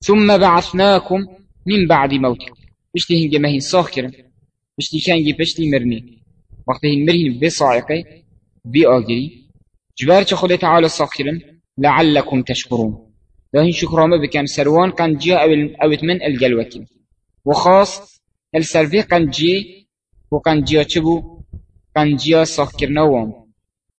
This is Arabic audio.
ثم بعثناكم من بعد موتكم. بشتي هنگه مهين صاخ بشتي كانجي بشتي مرني وقت هين مرهن بصاعقه بآجري جبار خود تعالى صاخ لعلكم تشكرون لهن شكرامه بكم سروان كان جي أو من الجلوكين وخاص السرفي كان جي وكان جي چبو كان جي صاخ كرنوام